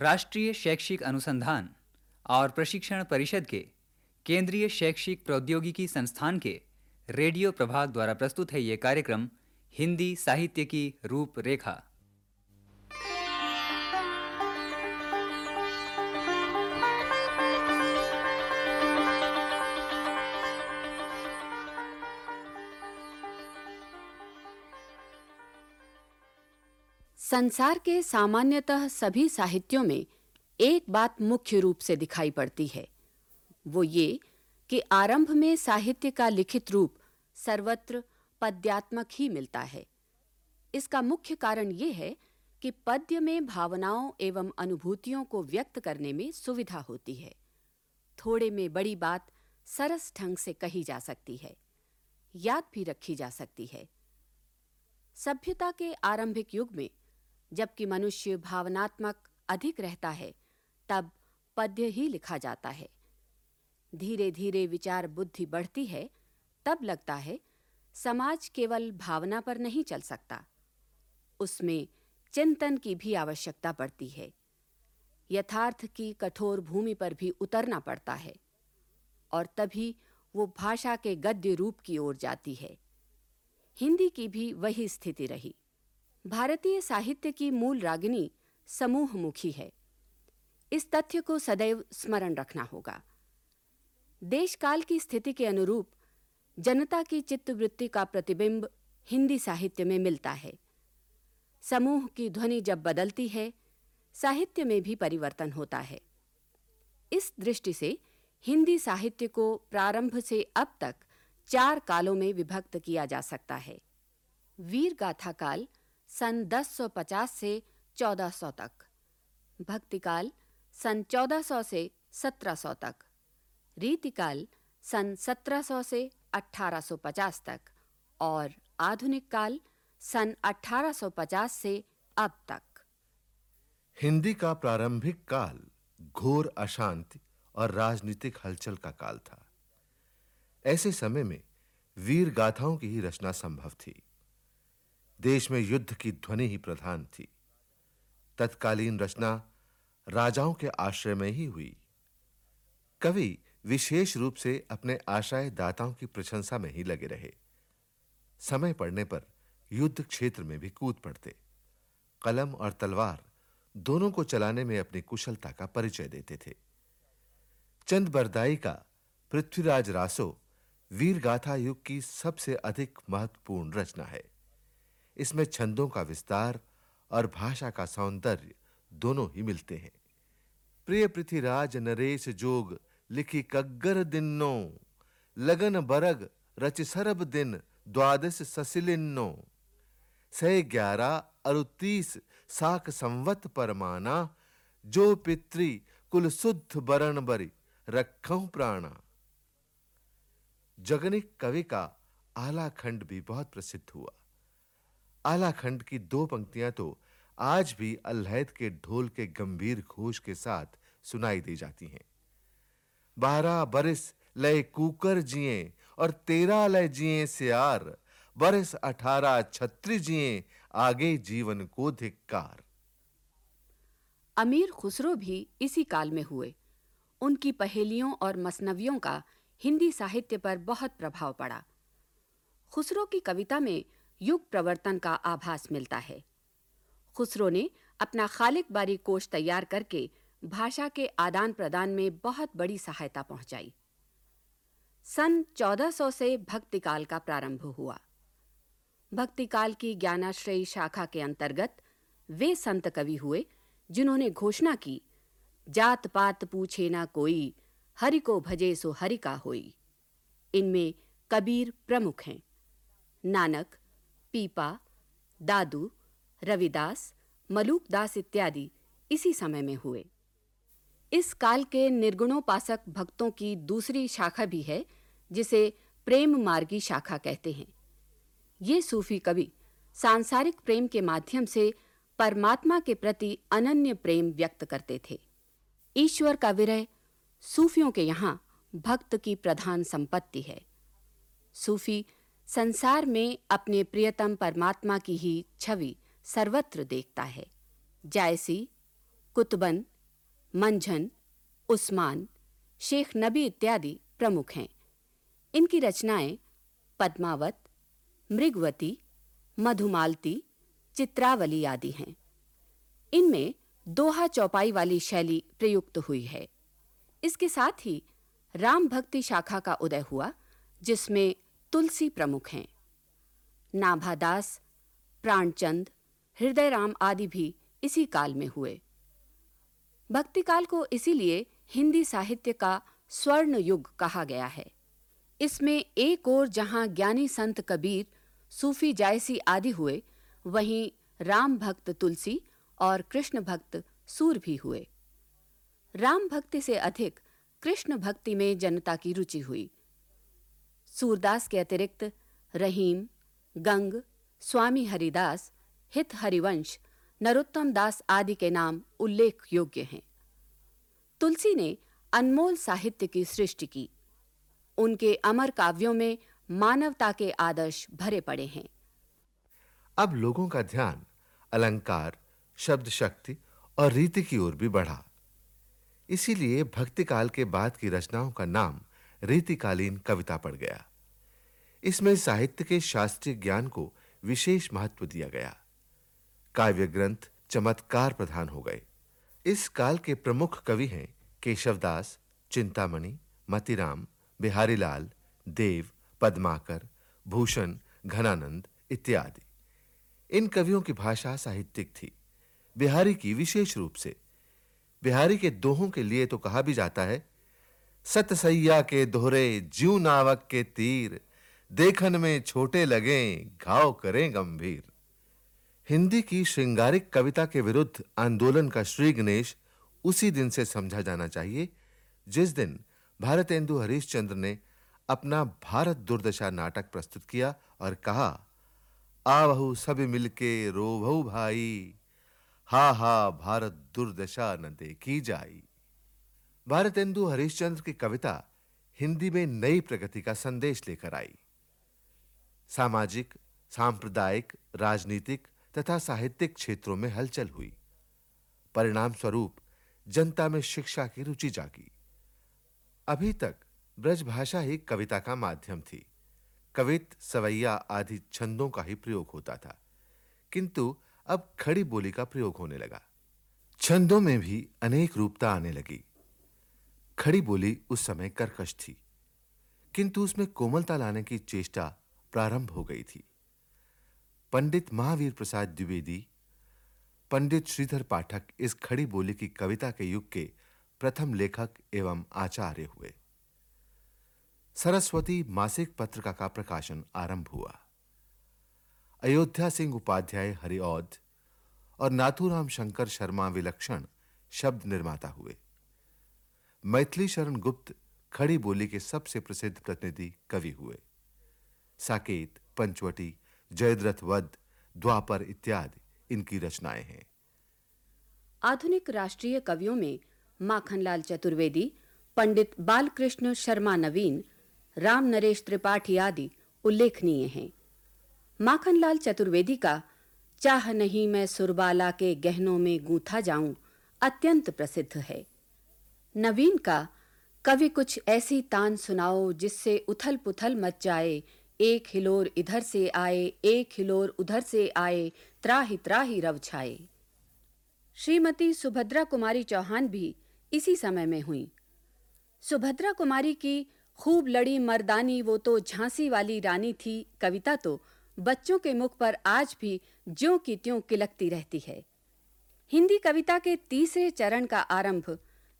राष्ट्रीय शैक्षिक अनुसंधान और प्रशिक्षण परिषद के केंद्रीय शैक्षिक प्रौद्योगिकी संस्थान के रेडियो प्रभाग द्वारा प्रस्तुत है ये कार्यक्रम हिंदी साहित्य की रूपरेखा। संसार के सामान्यतः सभी साहित्यों में एक बात मुख्य रूप से दिखाई पड़ती है। वो ये कि आरंभ में साहित्य का लिखित रूप सर्वत्र पद्यात्मक ही मिलता है। इसका मुख्य कारण ये है कि पद्य में भावनाओं एवं अनुभूतियों को व्यक्त करने में सुविधा होती है। थोड़े में बड़ी बात सरस ढंग से कही जा सकती है, याद भी रखी जा सकती है। सभ्यता के आरंभिक युग में जबकि मनुष्य भावनात्मक अधिक रहता है, तब पद्य ही लिखा जाता है। धीरे-धीरे विचार बुद्धि बढ़ती है, तब लगता है समाज केवल भावना पर नहीं चल सकता। उसमें चिंतन की भी आवश्यकता पड़ती है। यथार्थ की कठोर भूमि पर भी उतरना पड़ता है, और तभी वो भाषा के गद्य रूप की ओर जाती है। हिंदी की भी वही स्थिति रही। भारतीय साहित्य की मूल रागिनी समूहमुखी है। इस तथ्य को सदैव स्मरण रखना होगा। देश काल की स्थिति के अनुरूप जनता की चित्तवृत्ति का प्रतिबिंब हिंदी साहित्य में मिलता है। समूह की ध्वनि जब बदलती है, साहित्य में भी परिवर्तन होता है। इस दृष्टि से हिंदी साहित्य को प्रारंभ से अब तक चार कालों में विभक्त किया जा सकता है। वीर गाथा काल सन 1050 से 1400 तक। भक्तिकाल सन 1400 से 1700 तक। रीतिकाल सन 1700 से 1850 तक और आधुनिक काल सन 1850 से अब तक। हिंदी का प्रारंभिक काल घोर अशांति और राजनीतिक हलचल का काल था। ऐसे समय में वीर गाथाओं की ही रचना संभव थी। देश में युद्ध की ध्वनि ही प्रधान थी। तत्कालीन रचना राजाओं के आश्रय में ही हुई। कवि विशेष रूप से अपने आश्रय दाताओं की प्रशंसा में ही लगे रहे। समय पड़ने पर युद्ध क्षेत्र में भी कूद पड़ते। कलम और तलवार दोनों को चलाने में अपनी कुशलता का परिचय देते थे। चंद बरदाई का पृथ्वीराज रासो वीर गाथा युग की सबसे अधिक महत्वपूर्ण रचना है। इसमें छंदों का विस्तार और भाषा का सौंदर्य दोनों ही मिलते हैं। प्रिय पृथ्वीराज नरेश जोग, लिखी कग्गर दिन्नो, लगन बरग रच सरब दिन, द्वादश ससिलिन्नो। से ग्यारह अरुतीस साक संवत परमाना, जो पितृ कुल शुद्ध बरण बरी रखऊं प्राणा। जगनिक कवि का आला खंड भी बहुत प्रसिद्ध हुआ। आला खंड की दो पंक्तियाँ तो आज भी अल्हैद के ढोल के गंभीर घोष के साथ सुनाई दी जाती हैं। बारह बरिस लय कूकर जिए और तेरह लय जिए सियार, बरिस अठारह छत्री जिए आगे जीवन को धिक्कार। अमीर खुसरो भी इसी काल में हुए। उनकी पहेलियों और मसनवियों का हिंदी साहित्य पर बहुत प्रभाव पड़ा। खुसरो की कविता में युग प्रवर्तन का आभास मिलता है। खुसरो ने अपना खालिक बारी कोश तैयार करके भाषा के आदान प्रदान में बहुत बड़ी सहायता पहुंचाई। सन 1400 से भक्तिकाल का प्रारंभ हुआ। भक्तिकाल की ज्ञानाश्रयी शाखा के अंतर्गत वे संत कवि हुए, जिन्होंने घोषणा की, जात पात पूछे ना कोई, हरि को भजे सो हरि का होई। इनमें कबीर प्रमुख हैं। नानक पीपा, दादू, रविदास मलूकदास इत्यादि इसी समय में हुए। इस काल के निर्गुणोपासक भक्तों की दूसरी शाखा भी है, जिसे प्रेम मार्गी शाखा कहते हैं। ये सूफी कवि सांसारिक प्रेम के माध्यम से परमात्मा के प्रति अनन्य प्रेम व्यक्त करते थे। ईश्वर का विरह सूफियों के यहाँ भक्त की प्रधान संपत्ति है। सूफी संसार में अपने प्रियतम परमात्मा की ही छवि सर्वत्र देखता है। जायसी, कुतबन, मंझन, उस्मान, शेख नबी इत्यादि प्रमुख हैं। इनकी रचनाएँ पद्मावत, मृगवती, मधुमालती, चित्रावली आदि हैं। इनमें दोहा चौपाई वाली शैली प्रयुक्त हुई है। इसके साथ ही राम भक्ति शाखा का उदय हुआ, जिसमें तुलसी प्रमुख हैं। नाभादास, प्राणचंद, हृदयराम आदि भी इसी काल में हुए। भक्ति काल को इसीलिए हिंदी साहित्य का स्वर्ण युग कहा गया है। इसमें एक ओर जहाँ ज्ञानी संत कबीर, सूफी जायसी आदि हुए, वहीं राम भक्त तुलसी और कृष्ण भक्त सूर भी हुए। राम भक्ति से अधिक कृष्ण भक्ति में जनता की रुचि हुई। सूरदास के अतिरिक्त रहीम, गंग, स्वामी हरिदास, हित हरिवंश, नरोत्तम दास आदि के नाम उल्लेख योग्य हैं। तुलसी ने अनमोल साहित्य की सृष्टि की। उनके अमर काव्यों में मानवता के आदर्श भरे पड़े हैं। अब लोगों का ध्यान अलंकार शब्द शक्ति और रीति की ओर भी बढ़ा। इसीलिए भक्ति काल के बाद की रचनाओं का नाम रीतिकालीन कविता पड़ गया। इसमें साहित्य के शास्त्रीय ज्ञान को विशेष महत्व दिया गया। काव्य ग्रंथ चमत्कार प्रधान हो गए। इस काल के प्रमुख कवि हैं केशवदास, चिंतामणि, मतिराम, बिहारीलाल, देव, पद्माकर, भूषण, घनानंद इत्यादि। इन कवियों की भाषा साहित्यिक थी। बिहारी की विशेष रूप से। बिहारी के दोहों के लिए तो कहा भी जाता है, सतसैया के दोहरे ज्यू नावक के तीर देखन में छोटे लगे, घाव करें गंभीर। हिंदी की श्रृंगारिक कविता के विरुद्ध आंदोलन का श्री गणेश उसी दिन से समझा जाना चाहिए, जिस दिन भारतेंदु हरिश्चंद्र ने अपना भारत दुर्दशा नाटक प्रस्तुत किया और कहा, आवहु सब मिलके रोभऊ भाई, हा हा भारत दुर्दशा न देखी जाई। भारतेंदु हरिश्चंद्र की कविता हिंदी में नई प्रगति का संदेश लेकर आई। सामाजिक, सांप्रदायिक, राजनीतिक तथा साहित्यिक क्षेत्रों में हलचल हुई। परिणाम स्वरूप जनता में शिक्षा की रुचि जागी। अभी तक ब्रज भाषा ही कविता का माध्यम थी। कवित, सवैया आदि छंदों का ही प्रयोग होता था। किंतु अब खड़ी बोली का प्रयोग होने लगा। छंदों में भी अनेक रूपता आने लगी। खड़ी बोली उस समय कर्कश थी। किंतु उसमें कोमलता लाने की चेष्टा प्रारंभ हो गई थी। पंडित महावीर प्रसाद द्विवेदी, पंडित श्रीधर पाठक इस खड़ी बोली की कविता के युग के प्रथम लेखक एवं आचार्य हुए। सरस्वती मासिक पत्रिका का प्रकाशन आरंभ हुआ। अयोध्या सिंह उपाध्याय हरिऔध और नाथुराम शंकर शर्मा विलक्षण शब्द निर्माता हुए। मैथिली शरण गुप्त खड़ी बोली के सबसे प्रसिद्ध प्रतिनिधि कवि हुए। साकेत, पंचवटी, जयद्रथ वध, द्वापर इत्यादि इनकी रचनाएँ हैं। आधुनिक राष्ट्रीय कवियों में माखनलाल चतुर्वेदी, पंडित बालकृष्ण शर्मा नवीन, राम नरेश त्रिपाठी आदि उल्लेखनीय हैं। माखनलाल चतुर्वेदी का, चाह नहीं मैं सुरबाला के गहनों में गूंथा जाऊँ अत्यंत प्रसिद्ध है। नवीन का, कवि कुछ ऐसी तान सुनाओ जिससे उथल पुथल मच जाए एक हिलोर इधर से आए, एक हिलोर उधर से आए, त्राही त्राही रव छाए। श्रीमती सुभद्रा कुमारी चौहान भी इसी समय में हुई। सुभद्रा कुमारी की खूब लड़ी मर्दानी वो तो झांसी वाली रानी थी, कविता तो बच्चों के मुख पर आज भी ज्यों की त्यों किलकती रहती है। हिंदी कविता के तीसरे चरण का आरंभ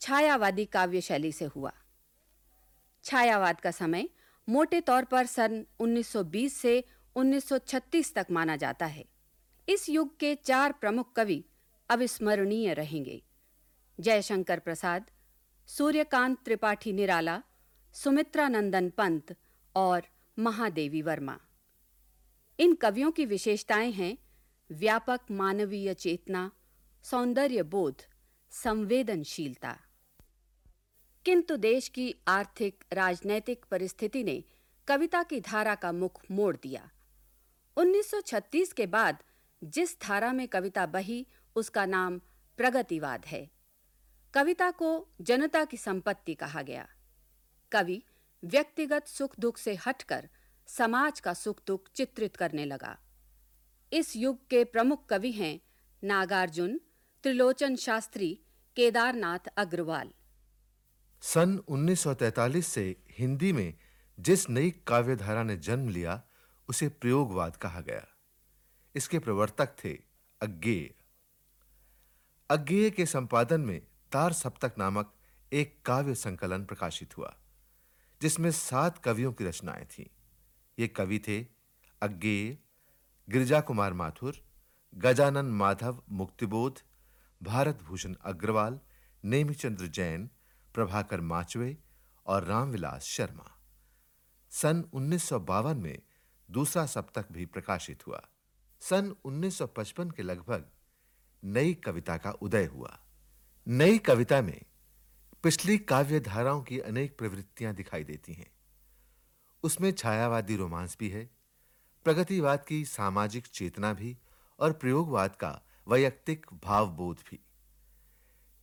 छायावादी काव्य शैली से हुआ। छायावाद का समय मोटे तौर पर सन 1920 से 1936 तक माना जाता है। इस युग के चार प्रमुख कवि अविस्मरणीय रहेंगे। जयशंकर प्रसाद, सूर्यकांत त्रिपाठी निराला, सुमित्रा नंदन पंत और महादेवी वर्मा। इन कवियों की विशेषताएँ हैं व्यापक मानवीय चेतना, सौंदर्य बोध, संवेदनशीलता। किंतु देश की आर्थिक, राजनैतिक परिस्थिति ने कविता की धारा का मुख मोड़ दिया। 1936 के बाद जिस धारा में कविता बही, उसका नाम प्रगतिवाद है। कविता को जनता की संपत्ति कहा गया। कवि व्यक्तिगत सुख दुख से हटकर समाज का सुख दुख चित्रित करने लगा। इस युग के प्रमुख कवि हैं नागार्जुन, त्रिलोचन शास्त्री, केदारनाथ अग्रवाल। सन 1943 से हिंदी में जिस नई काव्य धारा ने जन्म लिया, उसे प्रयोगवाद कहा गया। इसके प्रवर्तक थे अज्ञेय। अज्ञेय के संपादन में तार सप्तक नामक एक काव्य संकलन प्रकाशित हुआ, जिसमें सात कवियों की रचनाएँ थीं। ये कवि थे अज्ञेय गिरिजा कुमार माथुर, गजानन माधव मुक्तिबोध, भारत भूषण अग्रवाल, नेमीचंद्र जैन प्रभाकर माचवे और रामविलास शर्मा। सन 1952 में दूसरा सप्तक भी प्रकाशित हुआ। सन 1955 के लगभग नई कविता का उदय हुआ। नई कविता में पिछली काव्य धाराओं की अनेक प्रवृत्तियाँ दिखाई देती हैं। उसमें छायावादी रोमांस भी है, प्रगतिवाद की सामाजिक चेतना भी और प्रयोगवाद का वैयक्तिक भावबोध भी।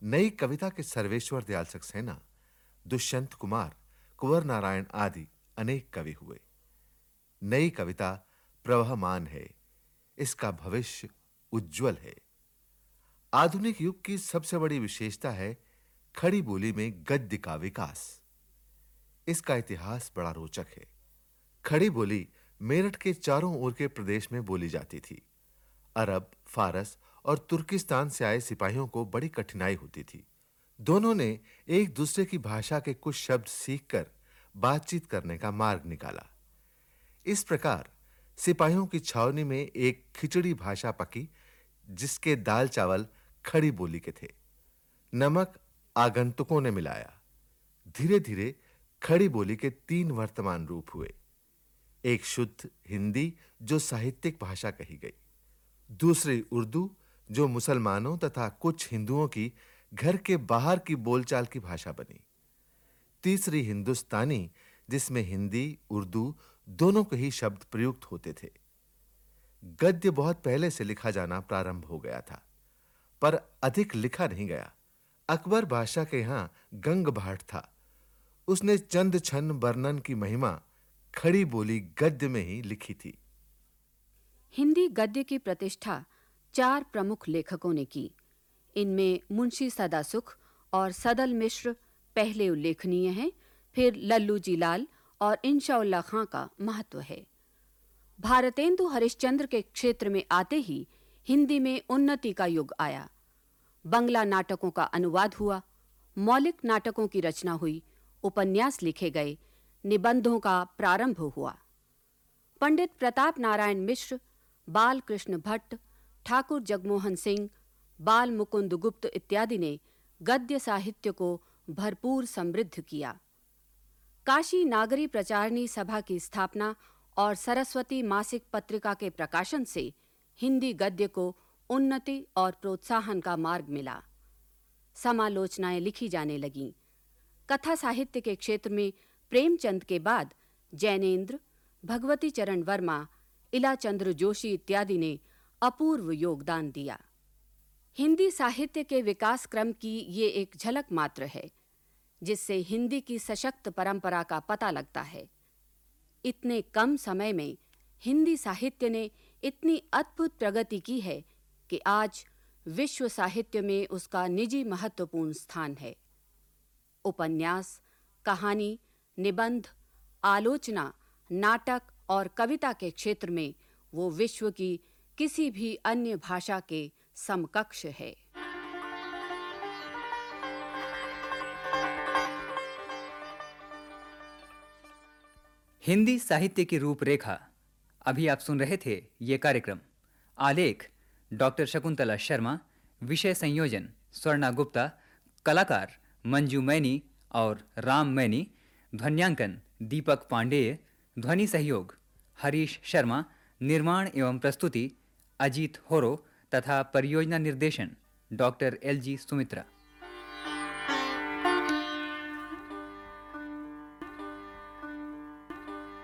नई कविता के सर्वेश्वर दयाल सक्सेना, दुष्यंत कुमार, कुंवर नारायण आदि अनेक कवि हुए। नई कविता प्रवहमान है, इसका भविष्य उज्जवल है। आधुनिक युग की सबसे बड़ी विशेषता है खड़ी बोली में गद्य का विकास। इसका इतिहास बड़ा रोचक है। खड़ी बोली मेरठ के चारों ओर के प्रदेश में बोली जाती थी। अरब, फारस और तुर्किस्तान से आए सिपाहियों को बड़ी कठिनाई होती थी। दोनों ने एक दूसरे की भाषा के कुछ शब्द सीखकर बातचीत करने का मार्ग निकाला। इस प्रकार सिपाहियों की छावनी में एक खिचड़ी भाषा पकी, जिसके दाल चावल खड़ी बोली के थे। नमक आगंतुकों ने मिलाया। धीरे-धीरे खड़ी बोली के तीन वर्तमान रूप हुए। एक शुद्ध हिंदी जो साहित्यिक भाषा कही गई, दूसरी उर्दू जो मुसलमानों तथा कुछ हिंदुओं की घर के बाहर की बोलचाल की भाषा बनी। तीसरी हिंदुस्तानी, जिसमें हिंदी, उर्दू दोनों के ही शब्द प्रयुक्त होते थे। गद्य बहुत पहले से लिखा जाना प्रारंभ हो गया था, पर अधिक लिखा नहीं गया। अकबर बादशाह के यहाँ गंग भाट था। उसने चंद छन वर्णन की महिमा खड़ी बोली गद्य में ही लिखी थी। हिंदी गद्य की प्रतिष्ठा चार प्रमुख लेखकों ने की। इनमें मुंशी सदासुख और सदल मिश्र पहले उल्लेखनीय हैं, फिर लल्लू जी लाल और इंशाउल्लाह खां का महत्व है। भारतेंदु हरिश्चंद्र के क्षेत्र में आते ही हिंदी में उन्नति का युग आया। बंगला नाटकों का अनुवाद हुआ, मौलिक नाटकों की रचना हुई, उपन्यास लिखे गए, निबंधों का प्रारंभ हुआ। पंडित प्रताप नारायण मिश्र बाल कृष्ण भट्ट ठाकुर जगमोहन सिंह, बाल मुकुंद गुप्त इत्यादि ने गद्य साहित्य को भरपूर समृद्ध किया। काशी नागरी प्रचारणी सभा की स्थापना और सरस्वती मासिक पत्रिका के प्रकाशन से हिंदी गद्य को उन्नति और प्रोत्साहन का मार्ग मिला। समालोचनाएँ लिखी जाने लगीं। कथा साहित्य के क्षेत्र में प्रेमचंद के बाद जैनेन्द्र, भगवती चरण वर्मा, इलाचंद्र जोशी इत्यादि ने अपूर्व योगदान दिया। हिंदी साहित्य के विकास क्रम की ये एक झलक मात्र है, जिससे हिंदी की सशक्त परंपरा का पता लगता है। इतने कम समय में हिंदी साहित्य ने इतनी अद्भुत प्रगति की है कि आज विश्व साहित्य में उसका निजी महत्वपूर्ण स्थान है। उपन्यास, कहानी, निबंध, आलोचना, नाटक और कविता के क्षेत्र में वो विश्व की किसी भी अन्य भाषा के समकक्ष है। हिंदी साहित्य की रूपरेखा। अभी आप सुन रहे थे ये कार्यक्रम। आलेख, डॉक्टर शकुंतला शर्मा, विषय संयोजन, स्वर्णा गुप्ता, कलाकार मंजू मैनी और राम मैनी, ध्वन्यांकन दीपक पांडेय, ध्वनि सहयोग हरीश शर्मा, निर्माण एवं प्रस्तुति अजीत होरो तथा परियोजना निर्देशन डॉक्टर एल जी सुमित्रा।